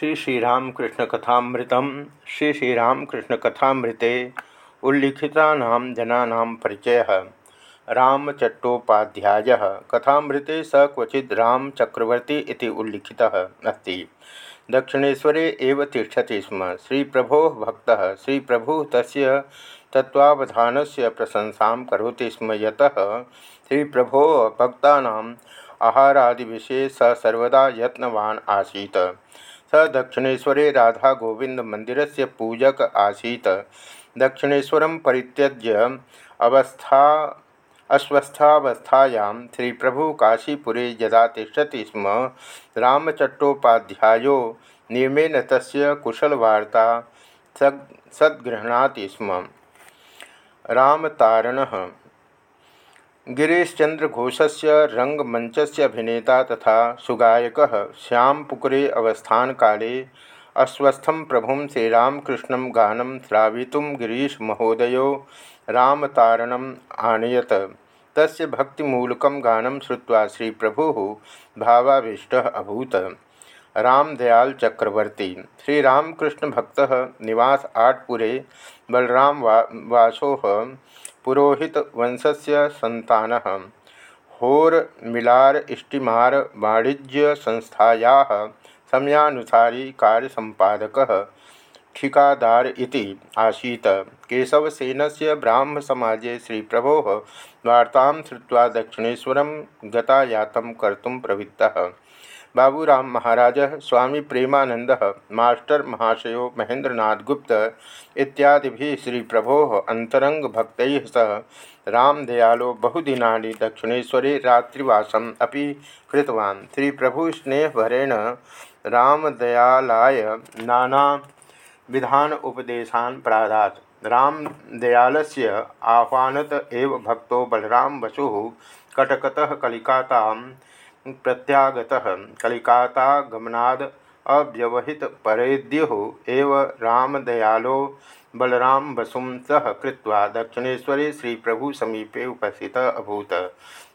श्री श्रीरामकृष्ण कथामृतम श्री श्रीरामकृष्ण कथामृते उल्लिखिता जना परिचय। रामचट्टोपाध्याय। कथामृते स क्वचि रामचक्रवर्ती उल्लिखितः अस्ति। दक्षिणेशरे एव तिष्ठति स्म। श्रीप्रभो भक्त। श्रीप्रभु तस्य तत्त्वावधानस्य प्रशंसा करोति स्म। यतः श्रीप्रभो भक्तानाम् आहारादिविषये स सर्वदा यत्नवान् आसीत्। स दक्षिणेशरे राधा गोविंद मंदिर से पूजक आसीत। दक्षिणेशर परित्यज्य अवस्था, अस्वस्थावस्थायां श्री प्रभु काशीपुरे यदा तिष्ठति स्म, रामचट्टोपाध्यायो नियमेन तस्य कुशलवार्ता सद् स्म। रामतारणः गिरीशचंद्र घोषस्य, रंगमंचस्य अभिनेता तथा सुगायक श्यामपुकुरे अवस्थान काले अस्वस्थम प्रभु श्रीरामकृष्ण गानं श्रावितुं गिरीश महोदयो रामतारणम् आनयत। तस्य भक्तिमूलकं गानं श्रुत्वा श्रीप्रभुः भावाभीष्टः अभूत। रामदयाल चक्रवर्ती। श्रीरामकृष्ण भक्त निवास आटपुरे बलराम वा वासोह पुरोहित वंशस्य संतान। होर मिलार इष्टिमार वाणिज्य संस्थाया समयानुसारी संपादक ठिकादार इति आसीत्। केशवसेनस्य ब्राह्मसमाजे श्रीप्रभोः वार्तां श्रुत्वा दक्षिणेश्वरं गतायातं कर्तुं प्रवृत्तः। बाबूराम महाराज, स्वामी प्रेमानंद मास्टर महाशयो महेंद्रनाथ गुप्त इत्यादि श्री प्रभो अंतरंग भक्त सह रामदयालो बहुदिना दक्षिणेशरे रात्रिवासम अभी कृतवान्। श्री प्रभु स्नेहभरेण रामदयालाय नाना विधान उपदेशान प्रादात। रामदयालस्य आह्वानत एव भक्तो बलराम वसु कटकतः कलिकाता प्रत्यागत कलिकातागमनाद अव्यवहित परेद्यु एव रामदयालो बलराम बसुम सह कृत्वा दक्षिणेश्वरे श्री प्रभु समीपे उपस्थित अभूत।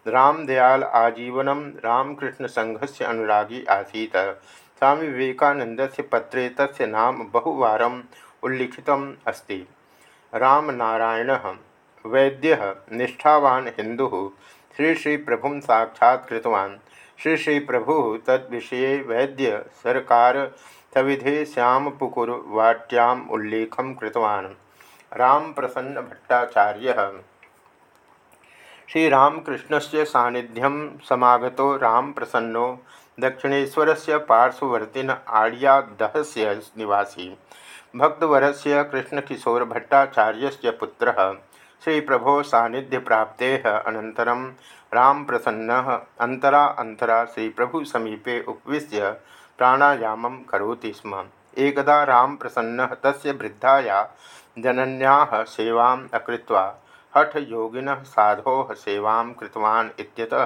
रामदयाल आजीवन रामकृष्ण संघस्य अनुरागी आसीत्। स्वामी विवेकानंद से पत्रे तस्य नाम बहुवारम् उल्लिखितम् अस्ति। रामनारायण वैद्य, निष्ठावान हिंदु श्री श्री प्रभु साक्षात्तवान् श्री श्री प्रभु तद्विषये वैद्य सरकार सविधे श्यामपुकुर वाट्याम उल्लेखम कृतवान्। राम प्रसन्न भट्टाचार्य। श्रीरामकृष्ण से सानिध्यम समागतो राम प्रसन्नो दक्षिणेशर से पार्श्ववर्तिन आड़ियादह निवासी। भक्तवर से कृष्णकिशोर भट्टाचार्य पुत्र। श्री प्रभो सानिध्य प्राप्ते अनन्तरं राम प्रसन्न, अंतरा अंतरा श्री प्रभु समीपे उपविश्य प्राणायाम करोति स्म। एकदा राम प्रसन्न तस्य वृद्धाया जनन्या सेवा अकृत्वा हठ योगिन साधो सेवा कृतवान् इत्यतः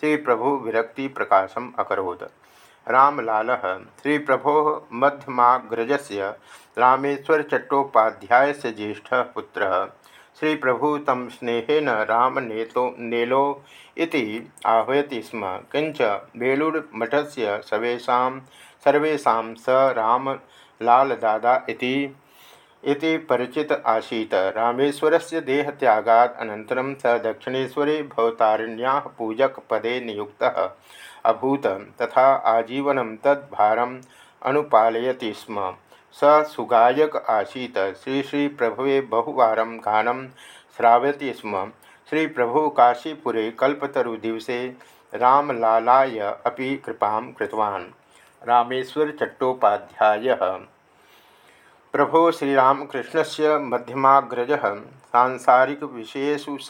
श्री प्रभु विरक्ति प्रकाशम अकरोत्। रामलाल श्री प्रभो मध्यमाग्रजस्य रामेश्वर चट्टोपाध्याय से ज्येष्ठ पुत्र श्री प्रभु तम स्नेहेन राम नेतो नेलो इति आह्वयति स्म। किंच से सर्वेषां सर्वेषां स रामलालदादा इति इति परिचित आसीत्। रामेश्वरस्य देहत्यागात् अनन्तरं स दक्षिणेश्वरे भवतारिण्याः पूजकपदे नियुक्तः अभूत। तथा आजीवनं तद्भारम् अनुपालयति स्म। स सुगायक आसीत। श्री श्री प्रभवे बहुवार गानम श्रावती स्म। श्री प्रभु काशीपुरे कल्पतरु दिवसे रामलालाय अपि कृपा कृतवान्। रामेश्वर प्रभो श्रीरामकृष्ण से मध्यमाग्रज। सांसारिक विषयेषु स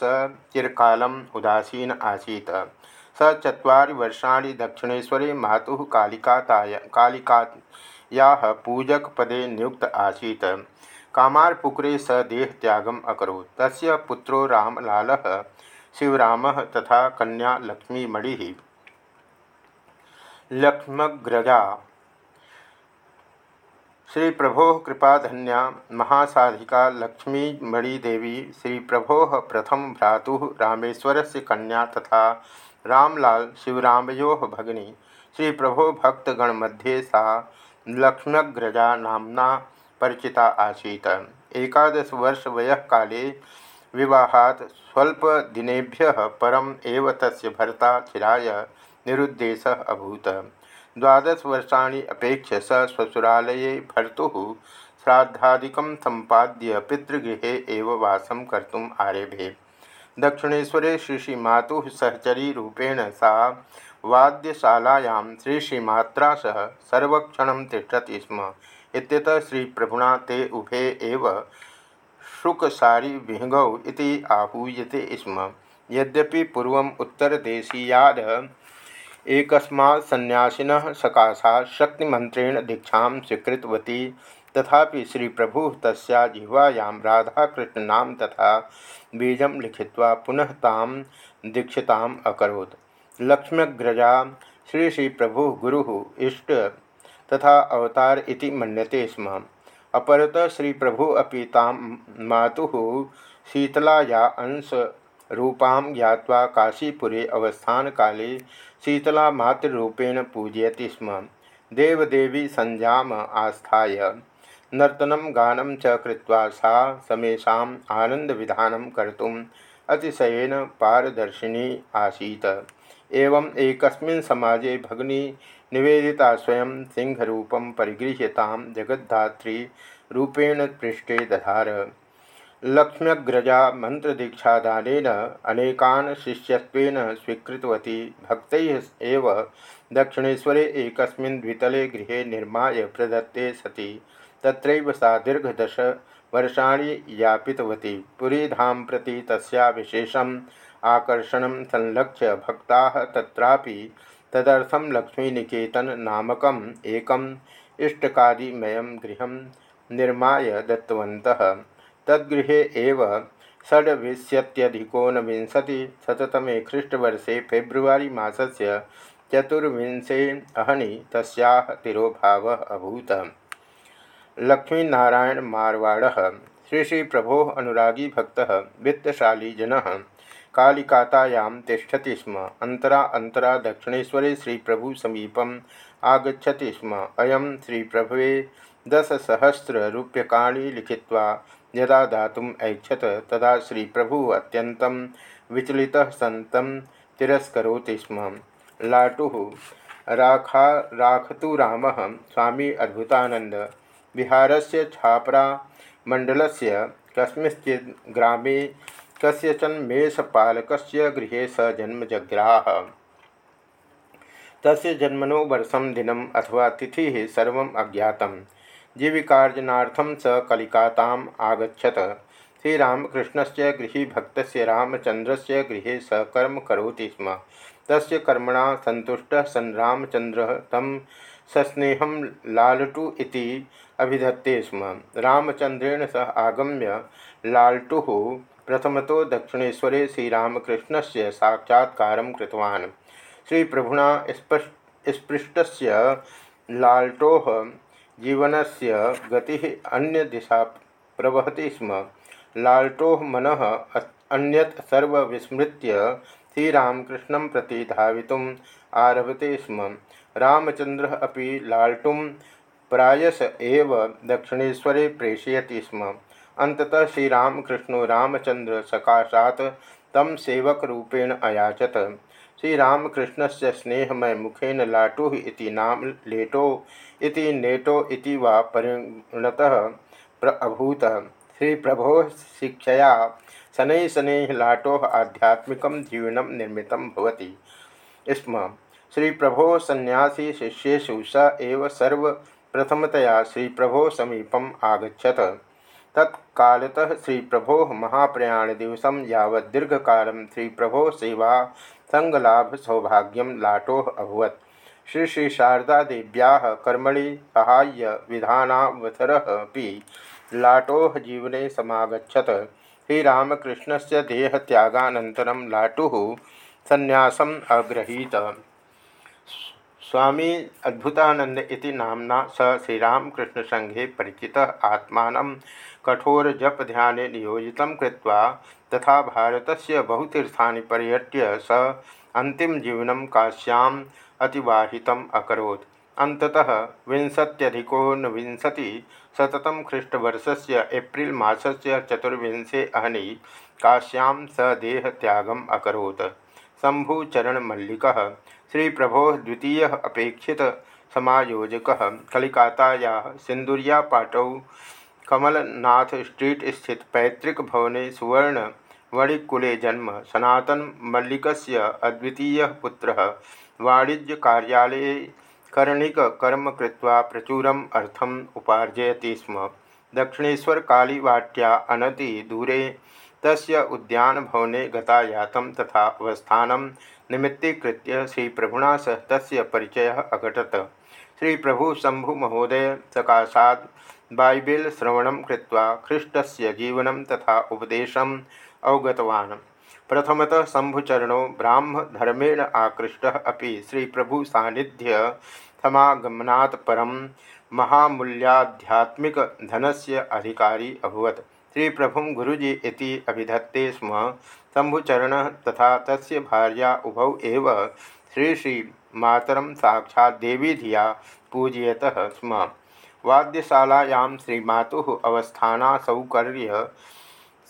चिरकालम उदासीन आसीत। स चुरी वर्षाणि दक्षिणेशरे मातुः कालिकाताय कालिका या पूजक पदे नियुक्त आसीत। कामारपुकुरे स देहत्यागम अकरोत्। तस्य पुत्रो रामलाल शिवराम तथा कन्या लक्ष्मीमणि। लक्ष्मग्रजा। श्री प्रभो कृपाधन्या महासाधिका लक्ष्मीमणिदेवी श्री प्रभो प्रथम भ्रातु रामेश्वर से कन्या तथा रामलाल शिवरामयो भगिनी। श्री प्रभो भक्तगण मध्ये सा लक्ष्म्यग्रजा नामना परिचिता आसीत्। वर्ष विवाहात् स्वल्पदिनेभ्यः परम् एव तस्य भर्ता चिराय निरुद्देशः अभूत्। द्वादशवर्षाणि अपेक्ष्य स स्वसुरालये भर्तुः श्राद्धादिकं सम्पाद्य पितृगृहे वासं कर्तुम् आरेभे। दक्षिणेश्वरे श्रीश्रीमातुः सहचरी रूपेण सा वाद्यशालायां श्रीश्रीमात्रा सह सर्वक्षणं तिष्ठति स्म। इत्यतः श्रीप्रभुना ते उभे एव शुकसारी विहंगौ इति आहूयते स्म। यद्यपि पूर्वम् उत्तरदेशीयाद एकस्मात् सन्यासिनः सकाशात् शक्तिमन्त्रेण दीक्षां स्वीकृतवती, तथापि श्री प्रभु तस्या जिह्वायां राधाकृष्णनाम तथा बीज लिखित्वा पुनः ताम दीक्षिताम अकरोत्। लक्ष्म्यग्रजा श्री श्री प्रभु गुरु इष्ट तथा अवतार इति मन्यते स्म। अपरत श्री प्रभु ताम मातुः शीतलाया अंश रूपां ज्ञात्वा काशीपुरे अवस्थान काले शीतला मातृरूपेण पूजयति स्म। देवदेवी संजाम आस्थाय। नर्तनं गानं च कृत्वा सा अतिशयेन पारदर्शिनी आसीत्। एवं एकस्मिन् समाजे भगिनी निवेदिता स्वयं सिंहरूपं परिगृह्यतां जगद्धात्री रूपेण पृष्ठे दधार। लक्ष्म्यग्रजा मंत्रदीक्षादान अनेकान शिष्यत्वेन स्वीकृतवती। भक्त एव दक्षिणेशरे एक द्वितले गृहे निर्माय प्रदत्ते सति। तत्रैव सा दीर्घदश वर्षाणि यापितवती। पुरीधाम प्रति तस्या विशेषम् आकर्षणं संलक्ष्य भक्ता तत्रापि तदर्थं लक्ष्मीनिकेतन नामकम् एकम् इष्टकादिमयं गृहं निर्माय दत्तवन्तः। तद्गृहे एव षड्विंशत्यधिकोनविंशतिशततमे ख्रीष्टवर्षे फेब्रुवरी मासस्य चतुर्विंशे अहनि तस्याः तिरोभावः अभूत्। लक्ष्मीनारायण मारवाड़ श्री श्री प्रभो अनुरागी भक्त, वित्तशाली जन। कालिकातायां तिष्ठति स्म। अंतरा अंतरा दक्षिणेश्वरे श्री प्रभु समीपम आगछति स्म। अयम श्री प्रभवे दशसहस्रूप्यकाणि लिखित्वा यदा दातुम् ऐच्छत तदा श्री प्रभु अत्यन्तं विचलितः सन्तं तिरस्करोति स्म। लाटुः, राखा, राखतु रामः, स्वामी अद्भुतानंद बिहार से छापरा मंडल से कस्मिंश्चित् ग्रामे कस्यचन मेषपालक गृह स जन्म जग्राह। तस्य जन्मनो वर्षम दिनम अथवा तिथि सर्व अज्ञात जीविकार्जनार्थम स कलिकाता आगछत श्रीरामकृष्ण से गृहभक्त रामचंद्र से गृह स कर्म करोति स्म। तस्य कर्मणा सन्तुष्ट सन् रामचंद्र तम सस्नेह लालटू अभिधत्ते स्म। रामचंद्रेण सह आगम्य लालटुः प्रथमतो दक्षिणेशरे श्रीरामकृष्ण से साक्षात्कार कृतवान्। श्रीप्रभुना स्पृष्ट लालटो जीवन से गति अन्य दिशा प्रवहति स्म। लालटो मन अन्यत सर्वविस्मृत्य श्रीरामकृष्ण प्रति धावितुम् आरभते स्म। रामचंद्र अभी लालटुम प्रायस एव दक्षिणेशरे प्रेषयति स्म। अंततः श्रीरामकृष्ण रामचंद्र सकाशात तम सेवक रूपेण अयाचत। श्रीरामकृष्ण से स्नेहमय मुखेन लाटु इति नाम लेटो इति नेटो इति वा परिणतः अभूत श्री प्रभो शिक्षया शनै शनै लाटो आध्यात्मिक जीवन निर्मित होती स्म। श्री प्रभो सन्यासी शिष्येषु स एव सर्वप्रथमतया श्री प्रभो समीपम आगछत तत्कालतः श्री प्रभो महाप्रयाण दिवस यावत् दीर्घकाल श्री प्रभो सेवा संगलाभ सौभाग्यम लाटो अभवत। श्री श्री शारदा देव्या कर्मणि सहाय्य विधानावसर लाटो जीवने समागछत श्रीरामकृष्ण से देहत्यागानन्तरं लाटु संन्यासम अग्रहीत। स्वामी अद्भुतानंद इति नामना स श्रीरामकृष्ण संघे परिचिता आत्मा कठोर जप ध्यान नियोजित कृत्वा तथा से बहुतीर्था पर्यट्य स अंतिम जीवन काश्याम अतिवाहित अकोत् अन्ततः विंशत्यधिकोनविंशतिशततम ख्रीष्टवर्षस्य एप्रिल् मासस्य चतुर्विंशे अहनि काश्यां स देहत्यागम् अकरोत्। शम्भुचरणमल्लिकः श्रीप्रभोः द्वितीयः अपेक्षितसमायोजकः कलिकातायाः सिन्दुरियापाटौ कमलनाथ स्ट्रीट स्थित पैतृक भवने सुवर्ण वणिकुले जन्म, सनातन मल्लिकस्य अद्वितीय पुत्र, वाणिज्य कार्यालये कर्णिक कर्म कृत्वा प्रचुरम अर्थम उपार्जयति स्म। दक्षिणेश्वर कालीवाट्या अनति दूरे तस्य उद्यान भवने गतायातं तथा अवस्थानं निमित्तीकृत्य श्री प्रभुना सह तस्य परिचयः अघटत। श्री प्रभु शंभु महोदय सकाशात् बाइबेल श्रवण कृत्वा ख्रीष्टस्य जीवनं तथा उपदेशम् अवगतवान्। प्रथमतः शंभुचरणो ब्राह्मधर्मेण आकृष्ट अभी श्री प्रभु सानिध्य समागमनात् परम महामूल्याध्यात्मिक धनस्य अधिकारी अभवत। श्री प्रभु गुरुजी इति अभिधत्ते स्म। शंभुचरण तथा तस्य भार्या उभौ एव श्री श्री मातरम साक्षात् देवी धिया पूजयत स्म। वाद्यशालायां श्रीमातुः अवस्थानासौकर्य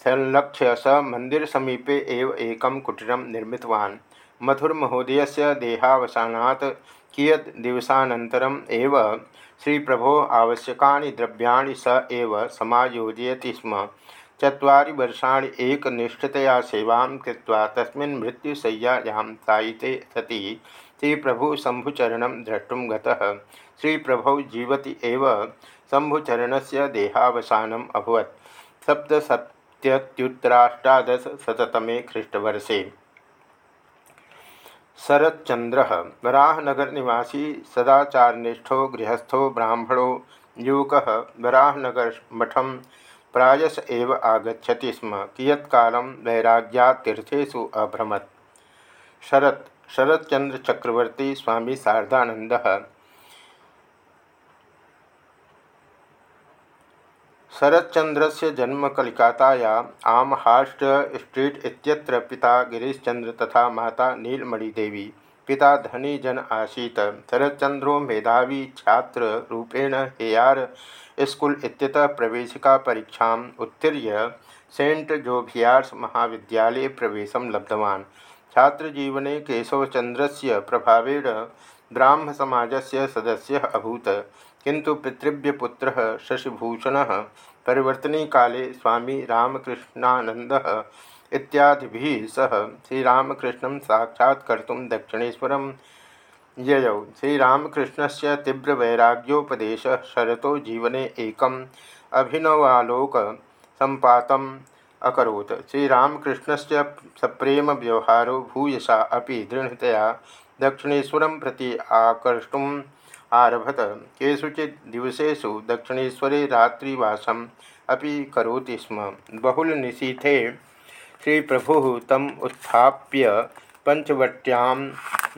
संलक्ष्य स मंदिर समीपे एव एक कुटीर निर्मितवान्। मथुरमहोदयस्य देहावसानात् कियत् दिवसानन्तरम् एव श्रीप्रभोः आवश्यकानि द्रव्याणि स एव स्म। चत्वारि वर्षाणि एकनिष्ठतया सेवां कृत्वा तस्मिन् सति। श्रीप्रभु शम्भुचरणं द्रष्टुं गतः। श्रीप्रभौ जीवति एव। शम्भुचरणस्य देहावसानम् अभवत्। सप्तसप्त सप्तत्युत्तराष्टादशतमे ख्रीष्टवर्षे। शरच्चंद्र वराहनगर निवासी सदाचारनिष्ठो, गृहस्थो, ब्राह्मणो, युवक वराहनगर मठम प्रायस एव आगछति स्म। कियत्ल वैराग्यातीर्थेशु अभ्रमत। शरत शरतचंद्र चक्रवर्ती स्वामी शारदानंद शरच्चंद्र से जन्म कलिकाताया आमहास्ट स्ट्रीट इत्यत्र पिता गिरीशचंद्र तथा माता नीलमणिदेवी। पिता धनी जन आसीत। शरच्चंद्रो मेधावी छात्र रूपेण हेयार स्कूल इत्यतः प्रवेशिका परीक्षा उत्तीर्य सेंट जोभियार्स महाविद्यालये प्रवेश लब्धवान्। छात्रजीवने केशवचंद्रस्य प्रभावेण ब्राह्मसमाजस्य सदस्यः अभूत। किंतु पितृव्यपुत्र शशिभूषण परिवर्तनी काले स्वामी रामकृष्णानंद इत्यादि सह श्रीरामकृष्ण साक्षात्कर् दक्षिणेशर ययौ। श्रीरामकृष्ण से तीव्रवैराग्योपदेश शरतो जीवने एक अभिनवालोक संपातम अकोत् श्रीरामकृष्ण से सप्रेम व्यवहारो भूयसा अभी दृढ़तया दक्षिणेशर प्रति आकर्षुम आरभत। केषुचित् दिवसेषु दक्षिणेश्वरे रात्रिवासम् अपि करोति स्म। बहुलनिशीथे श्रीप्रभुः तम उत्थाप्य पञ्चवट्यां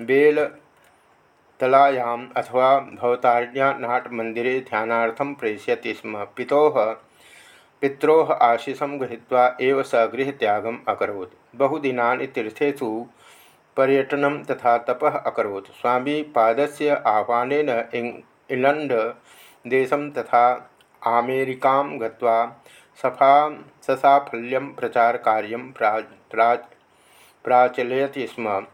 बेलतलायाम् अथवा भवतारिण्या नाटमन्दिरे ध्यानार्थं प्रेषयति स्म। पितोः, पित्रोः आशीषं गृहीत्वा एव स गृहत्यागम् अकरोत्। बहुदिनानि तीर्थेषु पर्यटन तथा तप अकोत् स्वामी पादस्य आह्वान इंग्लैंड देश तथा आमेरिका गत्वा सफ़ा, ससाफल्यं प्रचार कार्य प्राचलयति स्म।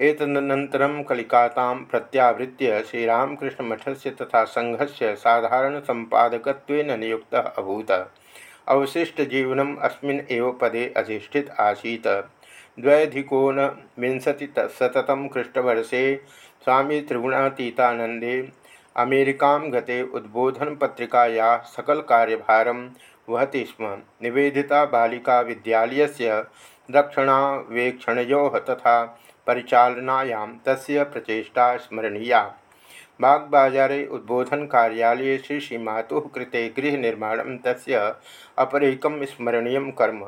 एतदनन्तरं कलिकातां प्रत्यावृत्य श्रीरामकृष्णमठस्य तथा संघस्य साधारणसम्पादकत्वेन नियुक्तः अभूत्। अवशिष्टजीवनम् अस्मिन् एव पदे अधिष्ठित आसीत्। द्वैधिकोन विंशतिशततम ख्रीष्टवर्षे स्वामी त्रिगुणातीतानंदे अमेरिका गते उद्बोधन पत्रिकाया सकल कार्यभारं वहति स्म। निवेदिता बालिका विद्यालयस्य रक्षणावेक्षणयोः तथा परिचालनायां तस्य प्रचेष्टा स्मरणीया। बागबाजारे उद्बोधन कार्यालये श्री श्रीमातुः कृते गृहनिर्माणं तस्य अपरेकं स्मरणीयं कर्म।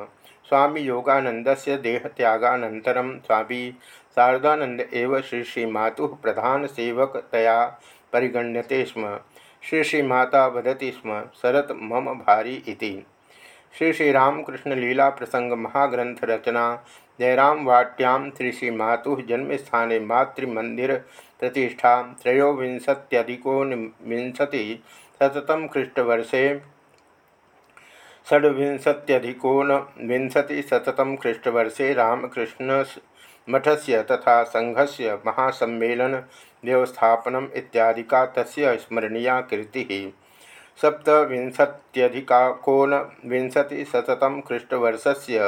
स्वामी योगानंद से देहत्यागानन्तरं स्वामी शारदानंद श्री श्री मातुः प्रधान सेवकतया परिगण्यते स्म। श्री श्री माता वदती स्म, शरत मम भारी इति। श्री श्री रामकृष्ण लीला प्रसंग महाग्रंथ रचना जयराम वाट्याम श्री श्री मातु मातृमंदिर प्रतिष्ठा त्रयोविंशत्यधिकोनविंशति शतम ख्रीष्टवर्षे षड्विंशत्यधिकोनविंशतिशततम ख्रीष्टवर्षे रामकृष्ण मठस्य तथा संघस्य महासम्मेलन व्यवस्थापनम इत्यादिका तस्य स्मरणीया कीर्ति सप्तविंशत्यधिकाकोनविंशतिशततम ख्रीष्टवर्षस्य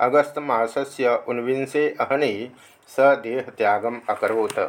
अगस्तमासस्य ऊनविंशे अहनि स देहत्यागम् अकरोत्।